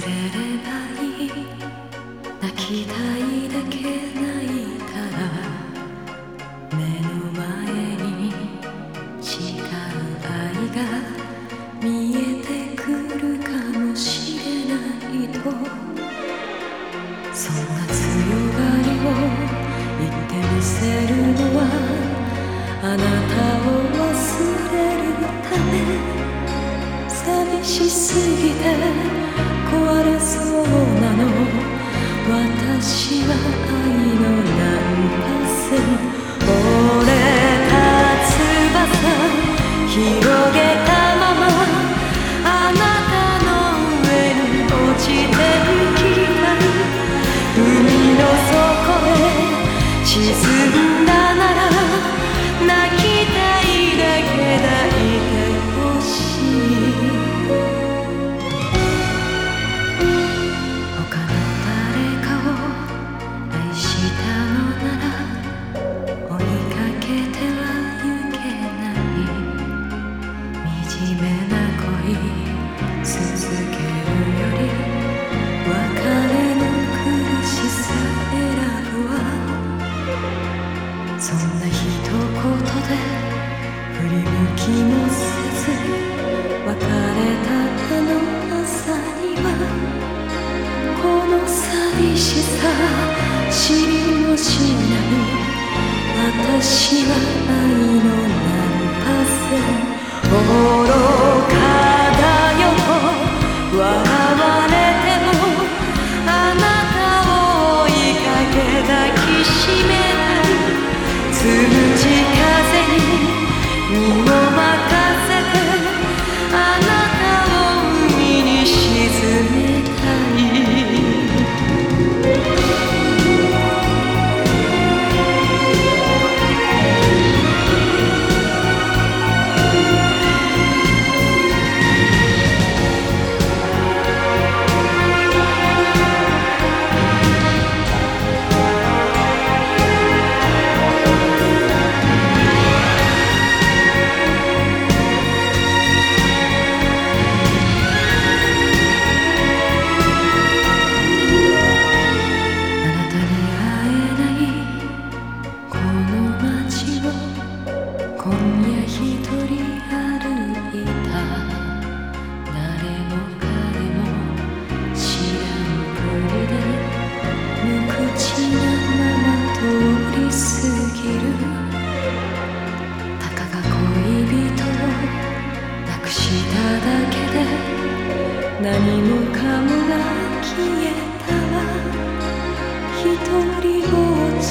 れればいい泣きたいだけ泣いたら目の前に違う愛が見えてくるかもしれないと。そんな強がりを言ってみせるのはあなたを忘れるため。寂しすぎて私は愛のナンパ線で振り向きもせず別れたあの朝にはこの寂しさ知りもしない私は愛のナンパ線愚かだよと笑われてもあなたを追いかけ抱きしめたい今夜一人歩いた。誰も彼も知らんぷりで無口なまま通り過ぎる。たかが恋人を亡くしただけで何もかもが消えたわ。一人ぼっち